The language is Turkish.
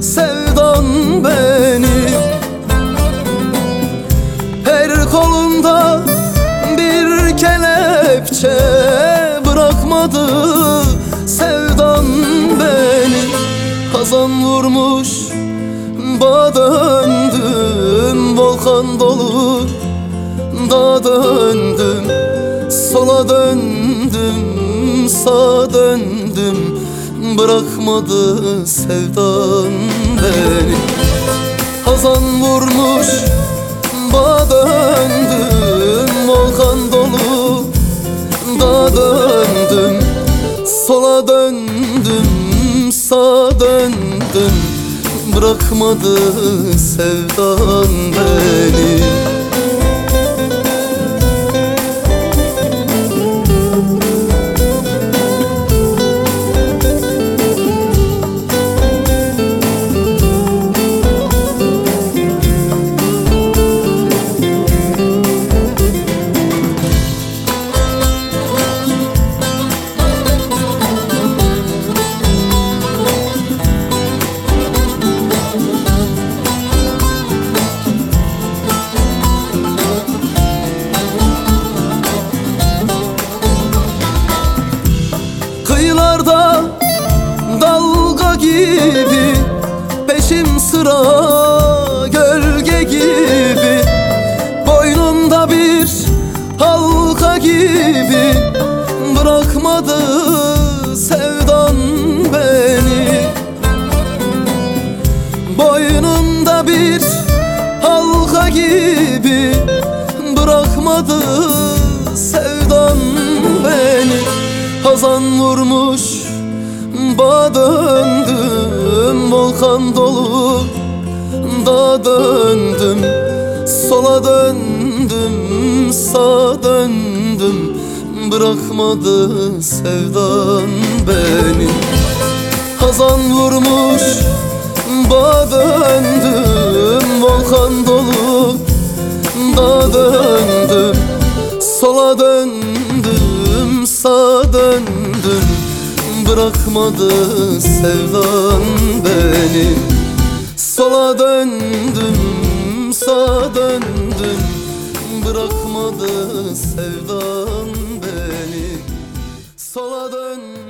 sevdan beni. Her kolumda bir kelepçe bırakmadı sevdan beni. Kazan vurmuş bağ döndüm volkan dolu da döndüm sola döndüm sağa döndüm. Bırakmadı sevdan beni. Hazan vurmuş, bağa döndüm. Volkan dolu, dağa döndüm. Sola döndüm, sağa döndüm. Bırakmadı sevdan beni gibi Peşim sıra gölge gibi Boynumda bir halka gibi Bırakmadı sevdan beni. Boynumda bir halka gibi Bırakmadı sevdan beni. Hazan vurmuş Bağ döndüm Volkan dolu Da döndüm. Sola döndüm Sağa döndüm. Bırakmadı sevdan beni. Hazan vurmuş Bağ döndüm. Volkan dolu Da döndüm. Sola döndüm Sağa döndüm Bırakmadı sevdan beni. Sola döndüm Sağa döndüm Bırakmadı sevdan beni. Sola döndüm